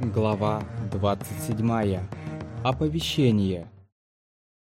Глава 27. Оповещение.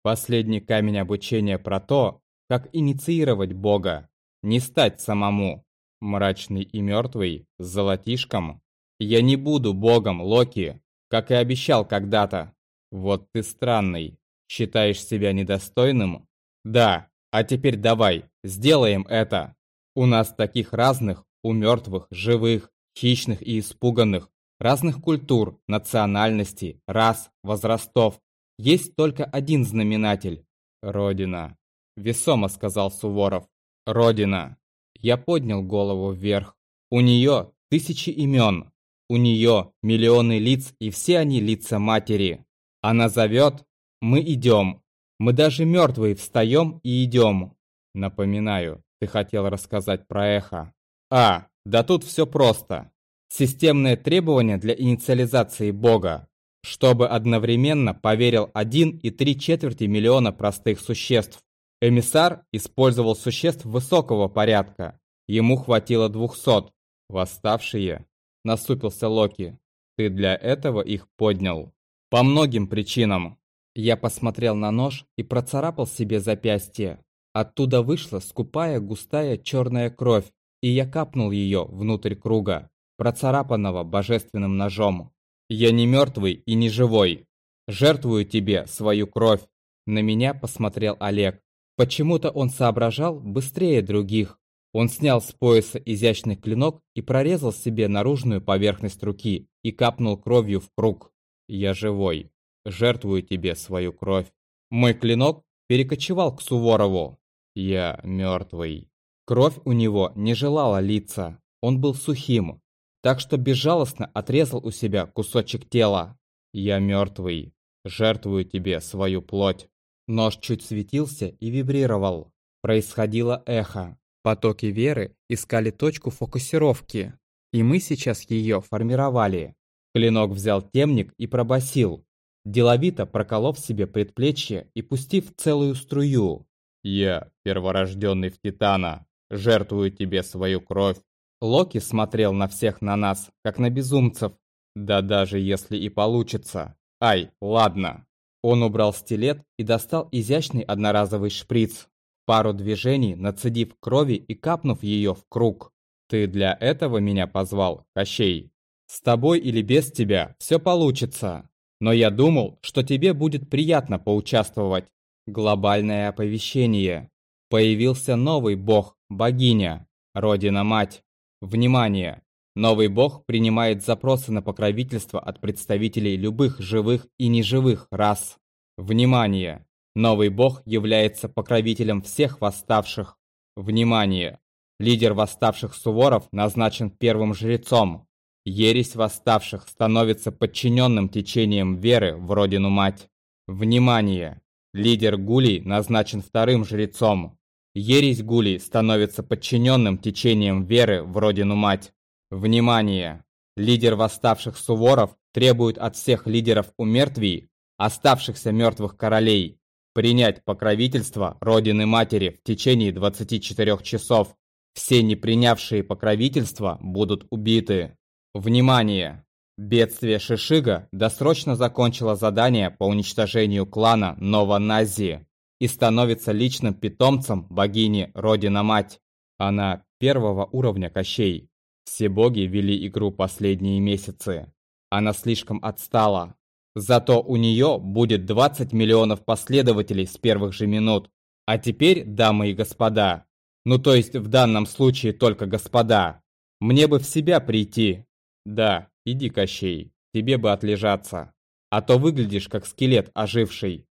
Последний камень обучения про то, как инициировать Бога, не стать самому. Мрачный и мертвый, с золотишком. Я не буду Богом, Локи, как и обещал когда-то. Вот ты странный. Считаешь себя недостойным? Да, а теперь давай, сделаем это. У нас таких разных, у мертвых, живых, хищных и испуганных, разных культур, национальностей, рас, возрастов. Есть только один знаменатель – Родина. Весомо сказал Суворов. Родина. Я поднял голову вверх. У нее тысячи имен. У нее миллионы лиц, и все они лица матери. Она зовет, мы идем. Мы даже мертвые встаем и идем. Напоминаю, ты хотел рассказать про эхо. А, да тут все просто. Системное требование для инициализации Бога, чтобы одновременно поверил один и три четверти миллиона простых существ. Эмиссар использовал существ высокого порядка. Ему хватило двухсот. Восставшие. Насупился Локи. Ты для этого их поднял. По многим причинам. Я посмотрел на нож и процарапал себе запястье. Оттуда вышла скупая густая черная кровь, и я капнул ее внутрь круга процарапанного божественным ножом. «Я не мертвый и не живой. Жертвую тебе свою кровь». На меня посмотрел Олег. Почему-то он соображал быстрее других. Он снял с пояса изящный клинок и прорезал себе наружную поверхность руки и капнул кровью в круг. «Я живой. Жертвую тебе свою кровь». Мой клинок перекочевал к Суворову. «Я мертвый». Кровь у него не желала литься. Он был сухим, так что безжалостно отрезал у себя кусочек тела. «Я мертвый, жертвую тебе свою плоть». Нож чуть светился и вибрировал. Происходило эхо. Потоки веры искали точку фокусировки, и мы сейчас ее формировали. Клинок взял темник и пробасил, деловито проколов себе предплечье и пустив целую струю. «Я, перворожденный в Титана, жертвую тебе свою кровь, Локи смотрел на всех на нас, как на безумцев. Да даже если и получится. Ай, ладно. Он убрал стилет и достал изящный одноразовый шприц. Пару движений, нацедив крови и капнув ее в круг. Ты для этого меня позвал, Кощей? С тобой или без тебя все получится. Но я думал, что тебе будет приятно поучаствовать. Глобальное оповещение. Появился новый бог, богиня, родина-мать. Внимание! Новый бог принимает запросы на покровительство от представителей любых живых и неживых рас. Внимание! Новый бог является покровителем всех восставших. Внимание! Лидер восставших Суворов назначен первым жрецом. Ересь восставших становится подчиненным течением веры в Родину-Мать. Внимание! Лидер Гулей назначен вторым жрецом. Ересь Гулей становится подчиненным течением веры в Родину-Мать. Внимание! Лидер восставших Суворов требует от всех лидеров у мертвей, оставшихся мертвых королей, принять покровительство Родины-Матери в течение 24 часов. Все не принявшие покровительство будут убиты. Внимание! Бедствие Шишига досрочно закончило задание по уничтожению клана Нова-Нази и становится личным питомцем богини Родина-Мать. Она первого уровня Кощей. Все боги вели игру последние месяцы. Она слишком отстала. Зато у нее будет 20 миллионов последователей с первых же минут. А теперь, дамы и господа, ну то есть в данном случае только господа, мне бы в себя прийти. Да, иди, Кощей, тебе бы отлежаться. А то выглядишь как скелет оживший.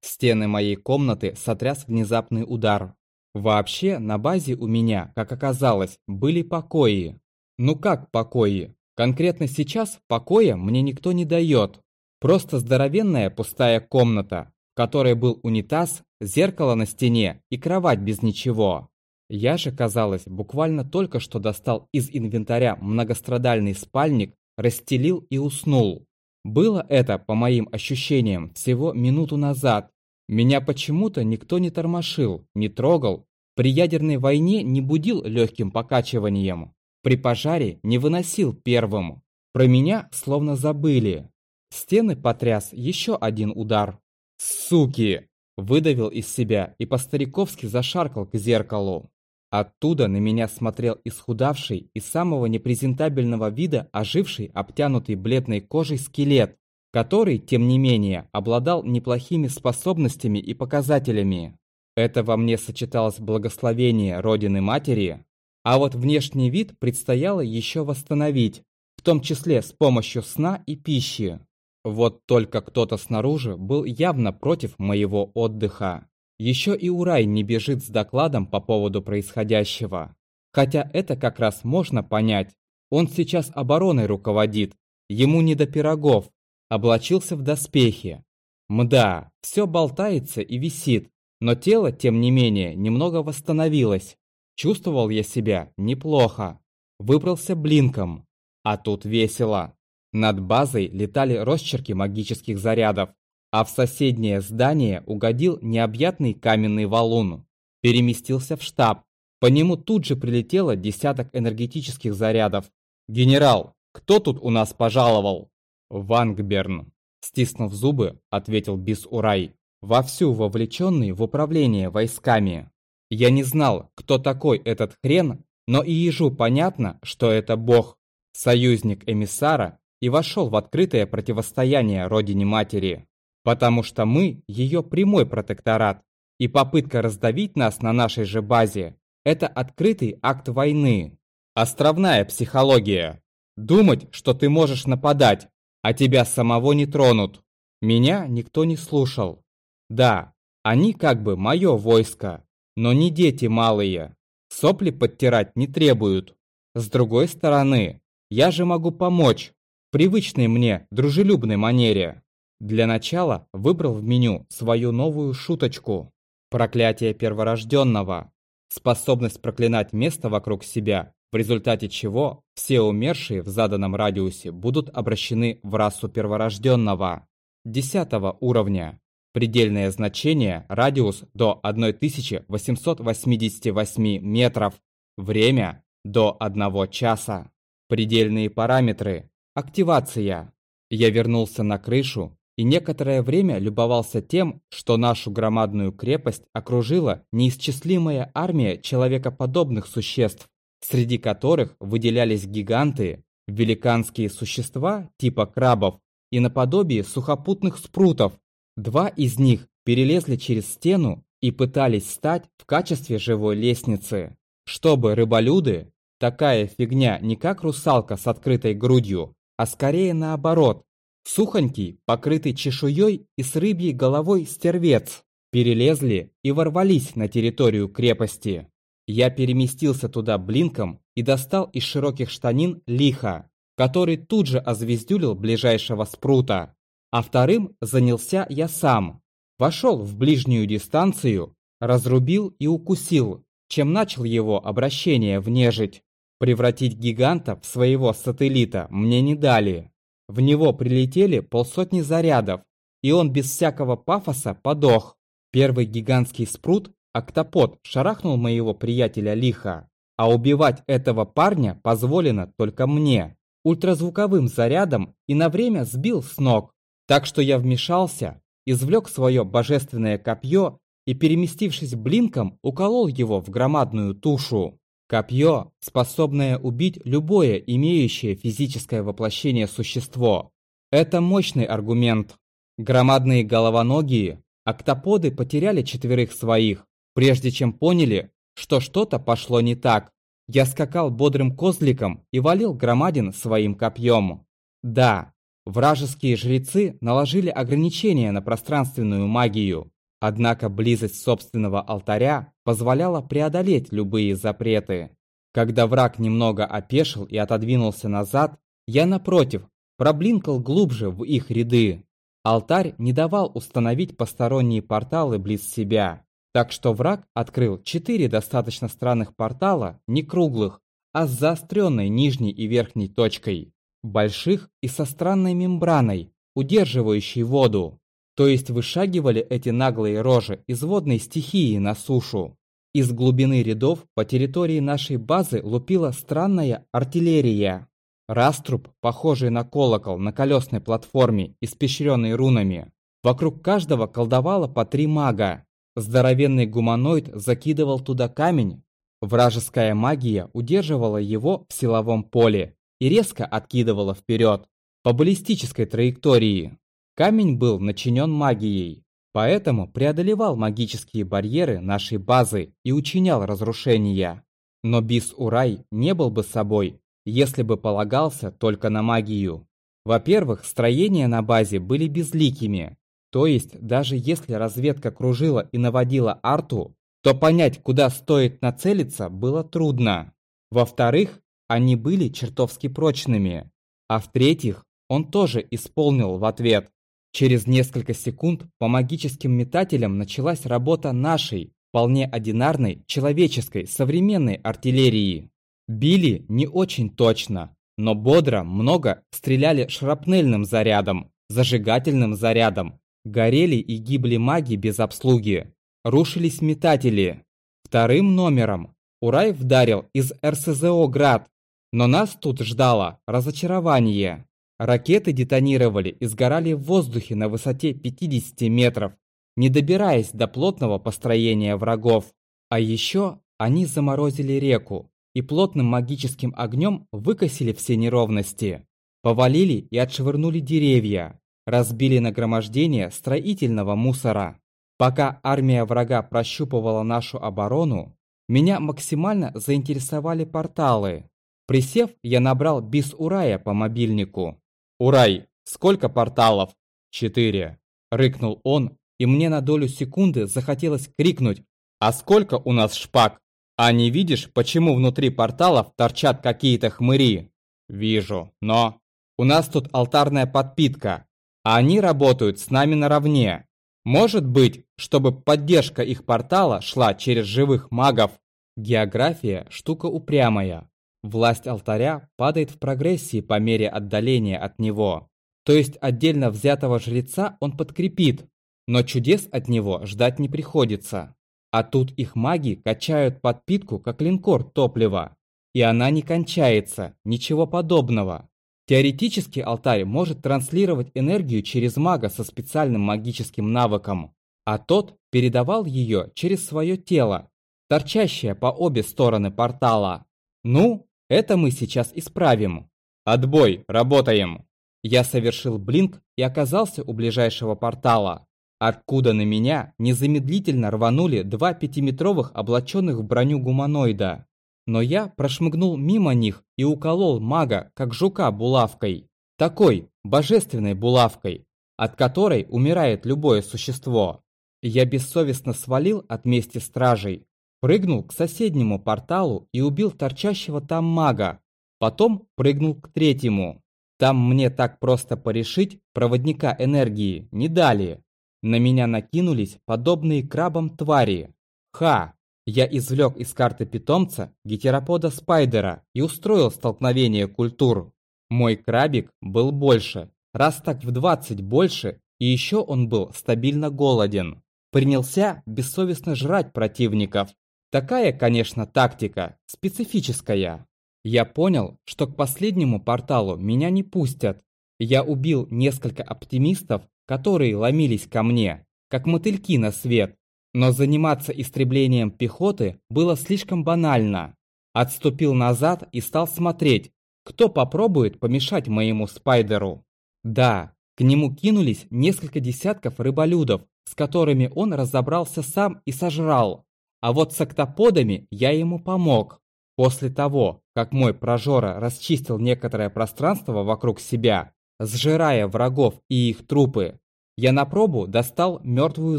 Стены моей комнаты сотряс внезапный удар. Вообще, на базе у меня, как оказалось, были покои. Ну как покои? Конкретно сейчас покоя мне никто не дает. Просто здоровенная пустая комната, в которой был унитаз, зеркало на стене и кровать без ничего. Я же, казалось, буквально только что достал из инвентаря многострадальный спальник, расстелил и уснул. Было это, по моим ощущениям, всего минуту назад. Меня почему-то никто не тормошил, не трогал. При ядерной войне не будил легким покачиванием. При пожаре не выносил первым. Про меня словно забыли. Стены потряс еще один удар. «Суки!» Выдавил из себя и по-стариковски зашаркал к зеркалу. Оттуда на меня смотрел исхудавший и самого непрезентабельного вида оживший, обтянутый бледной кожей скелет, который, тем не менее, обладал неплохими способностями и показателями. Это во мне сочеталось благословение Родины Матери, а вот внешний вид предстояло еще восстановить, в том числе с помощью сна и пищи. Вот только кто-то снаружи был явно против моего отдыха. Еще и Урай не бежит с докладом по поводу происходящего. Хотя это как раз можно понять. Он сейчас обороной руководит, ему не до пирогов, облачился в доспехи. Мда, все болтается и висит, но тело, тем не менее, немного восстановилось. Чувствовал я себя неплохо. Выбрался блинком. А тут весело. Над базой летали росчерки магических зарядов, а в соседнее здание угодил необъятный каменный валун. Переместился в штаб. По нему тут же прилетело десяток энергетических зарядов. «Генерал, кто тут у нас пожаловал?» «Вангберн», стиснув зубы, ответил Бис-Урай вовсю вовлеченный в управление войсками. Я не знал, кто такой этот хрен, но и ежу понятно, что это бог, союзник эмиссара и вошел в открытое противостояние родине-матери. Потому что мы ее прямой протекторат, и попытка раздавить нас на нашей же базе – это открытый акт войны. Островная психология. Думать, что ты можешь нападать, а тебя самого не тронут. Меня никто не слушал. Да, они как бы мое войско, но не дети малые. Сопли подтирать не требуют. С другой стороны, я же могу помочь в привычной мне дружелюбной манере. Для начала выбрал в меню свою новую шуточку. Проклятие перворожденного. Способность проклинать место вокруг себя, в результате чего все умершие в заданном радиусе будут обращены в расу перворожденного. Десятого уровня. Предельное значение – радиус до 1888 метров. Время – до 1 часа. Предельные параметры. Активация. Я вернулся на крышу и некоторое время любовался тем, что нашу громадную крепость окружила неисчислимая армия человекоподобных существ, среди которых выделялись гиганты, великанские существа типа крабов и наподобие сухопутных спрутов, Два из них перелезли через стену и пытались стать в качестве живой лестницы, чтобы рыболюды, такая фигня не как русалка с открытой грудью, а скорее наоборот, сухонький, покрытый чешуей и с рыбьей головой стервец, перелезли и ворвались на территорию крепости. Я переместился туда блинком и достал из широких штанин лиха, который тут же озвездюлил ближайшего спрута а вторым занялся я сам. Вошел в ближнюю дистанцию, разрубил и укусил, чем начал его обращение в нежить. Превратить гиганта в своего сателлита мне не дали. В него прилетели полсотни зарядов, и он без всякого пафоса подох. Первый гигантский спрут, октопод, шарахнул моего приятеля лихо, а убивать этого парня позволено только мне. Ультразвуковым зарядом и на время сбил с ног. Так что я вмешался, извлек свое божественное копье и, переместившись блинком, уколол его в громадную тушу. Копье, способное убить любое имеющее физическое воплощение существо. Это мощный аргумент. Громадные головоногие, октоподы потеряли четверых своих, прежде чем поняли, что что-то пошло не так. Я скакал бодрым козликом и валил громадин своим копьем. Да, Вражеские жрецы наложили ограничения на пространственную магию, однако близость собственного алтаря позволяла преодолеть любые запреты. Когда враг немного опешил и отодвинулся назад, я, напротив, проблинкал глубже в их ряды. Алтарь не давал установить посторонние порталы близ себя, так что враг открыл четыре достаточно странных портала, не круглых, а с заостренной нижней и верхней точкой больших и со странной мембраной, удерживающей воду. То есть вышагивали эти наглые рожи из водной стихии на сушу. Из глубины рядов по территории нашей базы лупила странная артиллерия. Раструб, похожий на колокол на колесной платформе, испещренный рунами. Вокруг каждого колдовало по три мага. Здоровенный гуманоид закидывал туда камень. Вражеская магия удерживала его в силовом поле и резко откидывала вперед по баллистической траектории. Камень был начинен магией, поэтому преодолевал магические барьеры нашей базы и учинял разрушения. Но Бис-Урай не был бы собой, если бы полагался только на магию. Во-первых, строения на базе были безликими, то есть даже если разведка кружила и наводила арту, то понять, куда стоит нацелиться, было трудно. Во-вторых, они были чертовски прочными. А в-третьих, он тоже исполнил в ответ. Через несколько секунд по магическим метателям началась работа нашей, вполне одинарной, человеческой, современной артиллерии. Били не очень точно, но бодро много стреляли шрапнельным зарядом, зажигательным зарядом. Горели и гибли маги без обслуги. Рушились метатели. Вторым номером Урай вдарил из РСЗО «Град», но нас тут ждало разочарование. Ракеты детонировали и сгорали в воздухе на высоте 50 метров, не добираясь до плотного построения врагов. А еще они заморозили реку, и плотным магическим огнем выкосили все неровности. Повалили и отшвырнули деревья, разбили нагромождение строительного мусора. Пока армия врага прощупывала нашу оборону, меня максимально заинтересовали порталы. Присев, я набрал бис Урая по мобильнику. «Урай, сколько порталов?» «Четыре», — рыкнул он, и мне на долю секунды захотелось крикнуть «А сколько у нас шпаг?» А не видишь, почему внутри порталов торчат какие-то хмыри? Вижу, но... У нас тут алтарная подпитка, а они работают с нами наравне. Может быть, чтобы поддержка их портала шла через живых магов? География – штука упрямая. Власть алтаря падает в прогрессии по мере отдаления от него. То есть отдельно взятого жреца он подкрепит, но чудес от него ждать не приходится. А тут их маги качают подпитку, как линкор топлива. И она не кончается, ничего подобного. Теоретически алтарь может транслировать энергию через мага со специальным магическим навыком, а тот передавал ее через свое тело, торчащее по обе стороны портала. Ну, это мы сейчас исправим. Отбой, работаем. Я совершил блинк и оказался у ближайшего портала откуда на меня незамедлительно рванули два пятиметровых облаченных в броню гуманоида. Но я прошмыгнул мимо них и уколол мага, как жука булавкой. Такой, божественной булавкой, от которой умирает любое существо. Я бессовестно свалил от мести стражей, прыгнул к соседнему порталу и убил торчащего там мага. Потом прыгнул к третьему. Там мне так просто порешить проводника энергии не дали. На меня накинулись подобные крабам твари. Ха! Я извлек из карты питомца гетеропода Спайдера и устроил столкновение культур. Мой крабик был больше, раз так в 20 больше, и еще он был стабильно голоден. Принялся бессовестно жрать противников. Такая, конечно, тактика, специфическая. Я понял, что к последнему порталу меня не пустят. Я убил несколько оптимистов которые ломились ко мне, как мотыльки на свет. Но заниматься истреблением пехоты было слишком банально. Отступил назад и стал смотреть, кто попробует помешать моему спайдеру. Да, к нему кинулись несколько десятков рыболюдов, с которыми он разобрался сам и сожрал. А вот с октоподами я ему помог. После того, как мой прожора расчистил некоторое пространство вокруг себя, сжирая врагов и их трупы. Я на пробу достал мертвую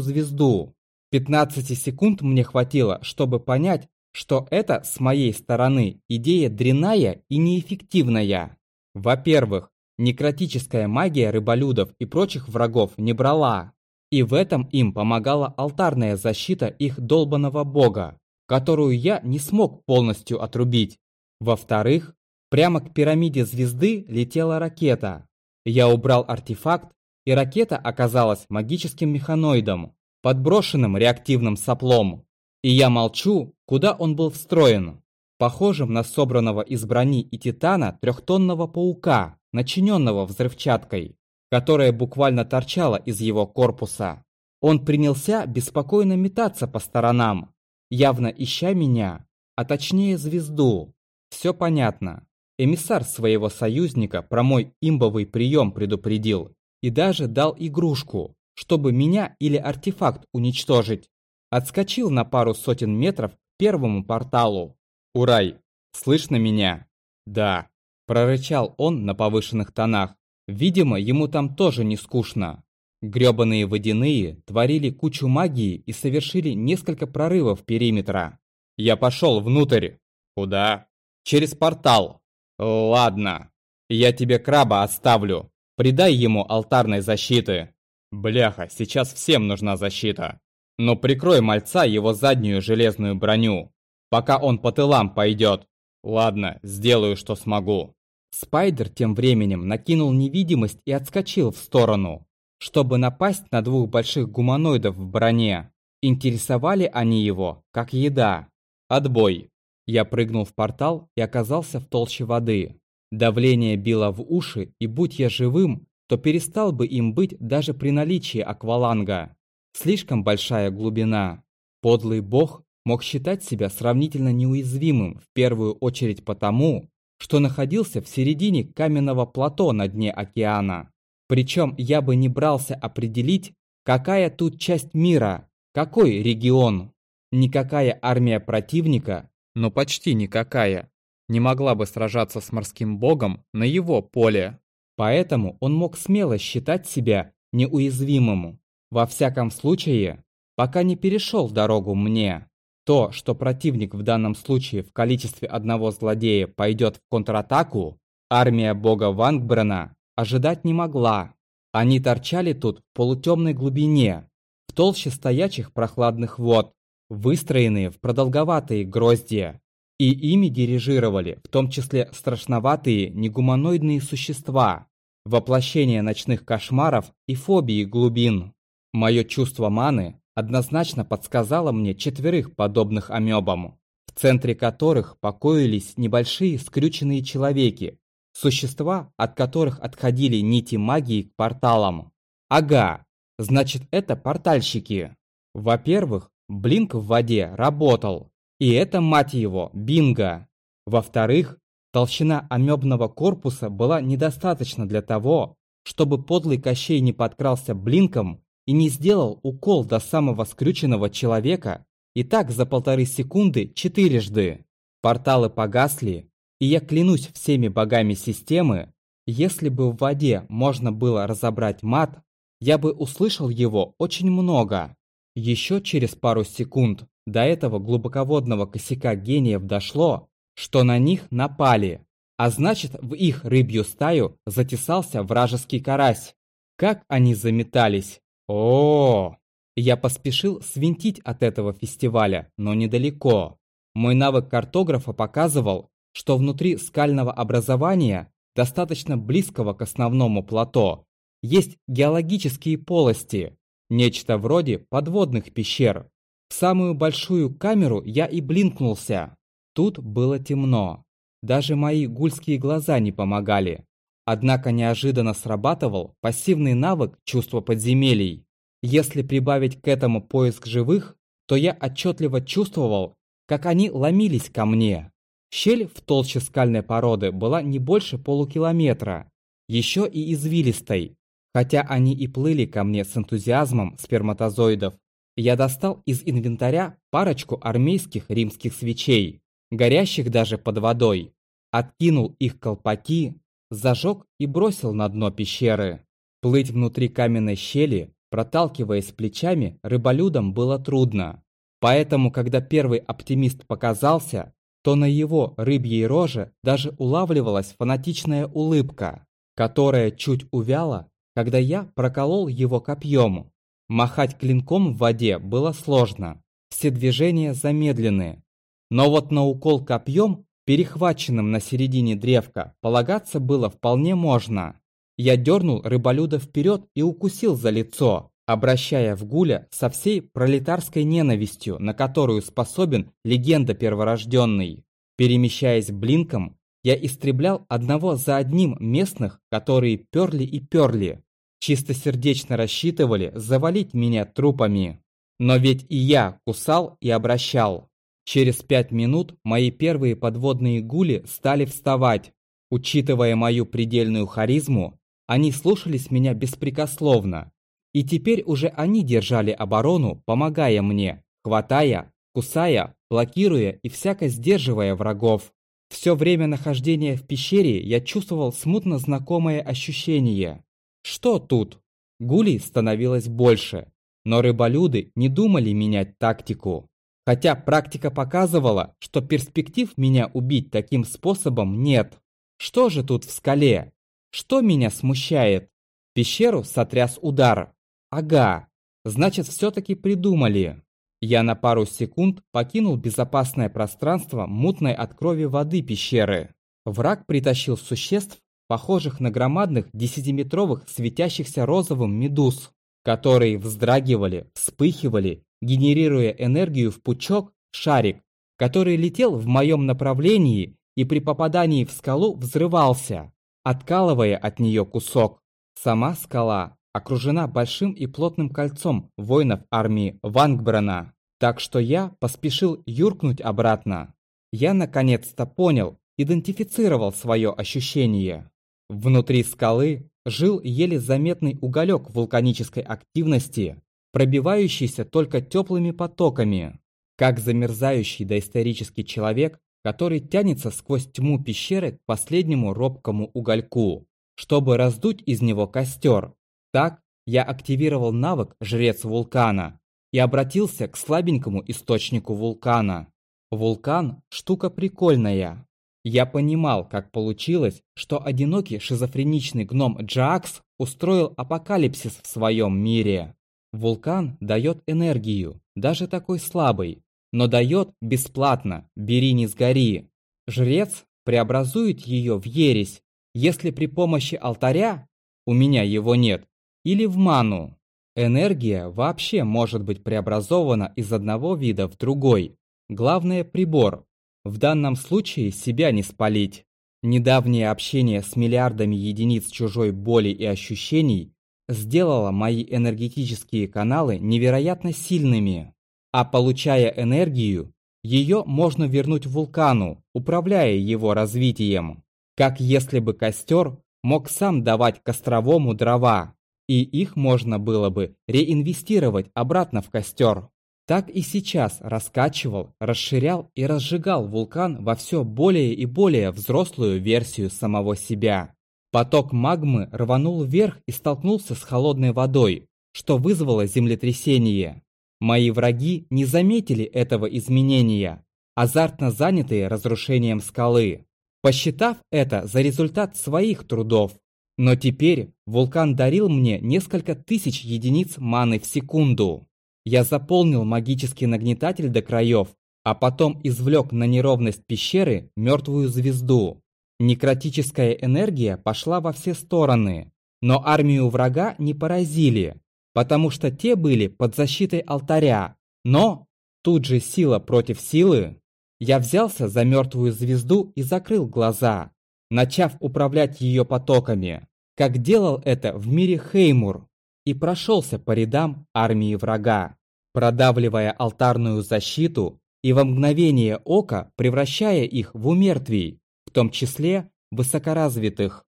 звезду. 15 секунд мне хватило, чтобы понять, что это с моей стороны идея дрянная и неэффективная. Во-первых, некротическая магия рыболюдов и прочих врагов не брала. И в этом им помогала алтарная защита их долбанного бога, которую я не смог полностью отрубить. Во-вторых, прямо к пирамиде звезды летела ракета, я убрал артефакт, и ракета оказалась магическим механоидом, подброшенным реактивным соплом. И я молчу, куда он был встроен. похожим на собранного из брони и титана трехтонного паука, начиненного взрывчаткой, которая буквально торчала из его корпуса. Он принялся беспокойно метаться по сторонам, явно ища меня, а точнее звезду. Все понятно. Эмиссар своего союзника про мой имбовый прием предупредил и даже дал игрушку, чтобы меня или артефакт уничтожить. Отскочил на пару сотен метров к первому порталу. «Урай, слышно меня?» «Да», – прорычал он на повышенных тонах. Видимо, ему там тоже не скучно. Грёбаные водяные творили кучу магии и совершили несколько прорывов периметра. Я пошел внутрь. Куда? Через портал. Ладно. Я тебе краба оставлю. Придай ему алтарной защиты. Бляха, сейчас всем нужна защита. Но прикрой мальца его заднюю железную броню, пока он по тылам пойдет. Ладно, сделаю, что смогу. Спайдер тем временем накинул невидимость и отскочил в сторону, чтобы напасть на двух больших гуманоидов в броне. Интересовали они его, как еда. Отбой. Я прыгнул в портал и оказался в толще воды. Давление било в уши, и будь я живым, то перестал бы им быть даже при наличии акваланга. Слишком большая глубина. Подлый бог мог считать себя сравнительно неуязвимым в первую очередь потому, что находился в середине каменного плато на дне океана. Причем я бы не брался определить, какая тут часть мира, какой регион. Никакая армия противника, но почти никакая, не могла бы сражаться с морским богом на его поле. Поэтому он мог смело считать себя неуязвимым. Во всяком случае, пока не перешел дорогу мне. То, что противник в данном случае в количестве одного злодея пойдет в контратаку, армия бога Вангбрена ожидать не могла. Они торчали тут в полутемной глубине, в толще стоячих прохладных вод, выстроенные в продолговатые гроздья. И ими дирижировали, в том числе страшноватые негуманоидные существа, воплощение ночных кошмаров и фобии глубин. Мое чувство маны однозначно подсказало мне четверых подобных амебам, в центре которых покоились небольшие скрюченные человеки, существа, от которых отходили нити магии к порталам. Ага, значит это портальщики. Во-первых, блинк в воде работал, и это, мать его, бинго. Во-вторых, толщина амебного корпуса была недостаточна для того, чтобы подлый Кощей не подкрался блинком и не сделал укол до самого скрюченного человека и так за полторы секунды четырежды. Порталы погасли, и я клянусь всеми богами системы, если бы в воде можно было разобрать мат, я бы услышал его очень много. Еще через пару секунд до этого глубоководного косяка гениев дошло, что на них напали, а значит в их рыбью стаю затесался вражеский карась. Как они заметались! О, Я поспешил свинтить от этого фестиваля, но недалеко. Мой навык картографа показывал, что внутри скального образования, достаточно близкого к основному плато, есть геологические полости, нечто вроде подводных пещер, в самую большую камеру я и блинкнулся. Тут было темно. Даже мои гульские глаза не помогали. Однако неожиданно срабатывал пассивный навык чувства подземелий. Если прибавить к этому поиск живых, то я отчетливо чувствовал, как они ломились ко мне. Щель в толще скальной породы была не больше полукилометра, еще и извилистой, хотя они и плыли ко мне с энтузиазмом сперматозоидов я достал из инвентаря парочку армейских римских свечей, горящих даже под водой, откинул их колпаки, зажег и бросил на дно пещеры. Плыть внутри каменной щели, проталкиваясь плечами, рыболюдам было трудно. Поэтому, когда первый оптимист показался, то на его рыбьей роже даже улавливалась фанатичная улыбка, которая чуть увяла, когда я проколол его копьем. Махать клинком в воде было сложно, все движения замедленные. Но вот на укол копьем, перехваченным на середине древка, полагаться было вполне можно. Я дернул рыболюда вперед и укусил за лицо, обращая в Гуля со всей пролетарской ненавистью, на которую способен легенда перворожденный. Перемещаясь блинком, я истреблял одного за одним местных, которые перли и перли, чистосердечно рассчитывали завалить меня трупами. Но ведь и я кусал и обращал. Через пять минут мои первые подводные гули стали вставать. Учитывая мою предельную харизму, они слушались меня беспрекословно. И теперь уже они держали оборону, помогая мне, хватая, кусая, блокируя и всяко сдерживая врагов. Все время нахождения в пещере я чувствовал смутно знакомое ощущение. Что тут? Гулей становилось больше, но рыболюды не думали менять тактику. Хотя практика показывала, что перспектив меня убить таким способом нет. Что же тут в скале? Что меня смущает? Пещеру сотряс удар. Ага, значит все-таки придумали. Я на пару секунд покинул безопасное пространство мутной от крови воды пещеры. Враг притащил существ, похожих на громадных десятиметровых светящихся розовым медуз, которые вздрагивали, вспыхивали, генерируя энергию в пучок, шарик, который летел в моем направлении и при попадании в скалу взрывался, откалывая от нее кусок. Сама скала окружена большим и плотным кольцом воинов армии Вангбрана, так что я поспешил юркнуть обратно. Я наконец-то понял, идентифицировал свое ощущение. Внутри скалы жил еле заметный уголек вулканической активности, пробивающийся только теплыми потоками, как замерзающий доисторический человек, который тянется сквозь тьму пещеры к последнему робкому угольку, чтобы раздуть из него костер. Так я активировал навык «Жрец вулкана» и обратился к слабенькому источнику вулкана. Вулкан – штука прикольная, я понимал, как получилось, что одинокий шизофреничный гном Джакс устроил апокалипсис в своем мире. Вулкан дает энергию, даже такой слабый, но дает бесплатно, бери не сгори. Жрец преобразует ее в ересь, если при помощи алтаря, у меня его нет, или в ману. Энергия вообще может быть преобразована из одного вида в другой. Главное прибор, в данном случае себя не спалить. Недавнее общение с миллиардами единиц чужой боли и ощущений сделало мои энергетические каналы невероятно сильными. А получая энергию, ее можно вернуть вулкану, управляя его развитием. Как если бы костер мог сам давать костровому дрова, и их можно было бы реинвестировать обратно в костер так и сейчас раскачивал, расширял и разжигал вулкан во все более и более взрослую версию самого себя. Поток магмы рванул вверх и столкнулся с холодной водой, что вызвало землетрясение. Мои враги не заметили этого изменения, азартно занятые разрушением скалы, посчитав это за результат своих трудов. Но теперь вулкан дарил мне несколько тысяч единиц маны в секунду. Я заполнил магический нагнетатель до краев, а потом извлек на неровность пещеры мертвую звезду. Некротическая энергия пошла во все стороны, но армию врага не поразили, потому что те были под защитой алтаря. Но тут же сила против силы. Я взялся за мертвую звезду и закрыл глаза, начав управлять ее потоками, как делал это в мире Хеймур, и прошелся по рядам армии врага продавливая алтарную защиту и во мгновение ока превращая их в умертвий, в том числе высокоразвитых.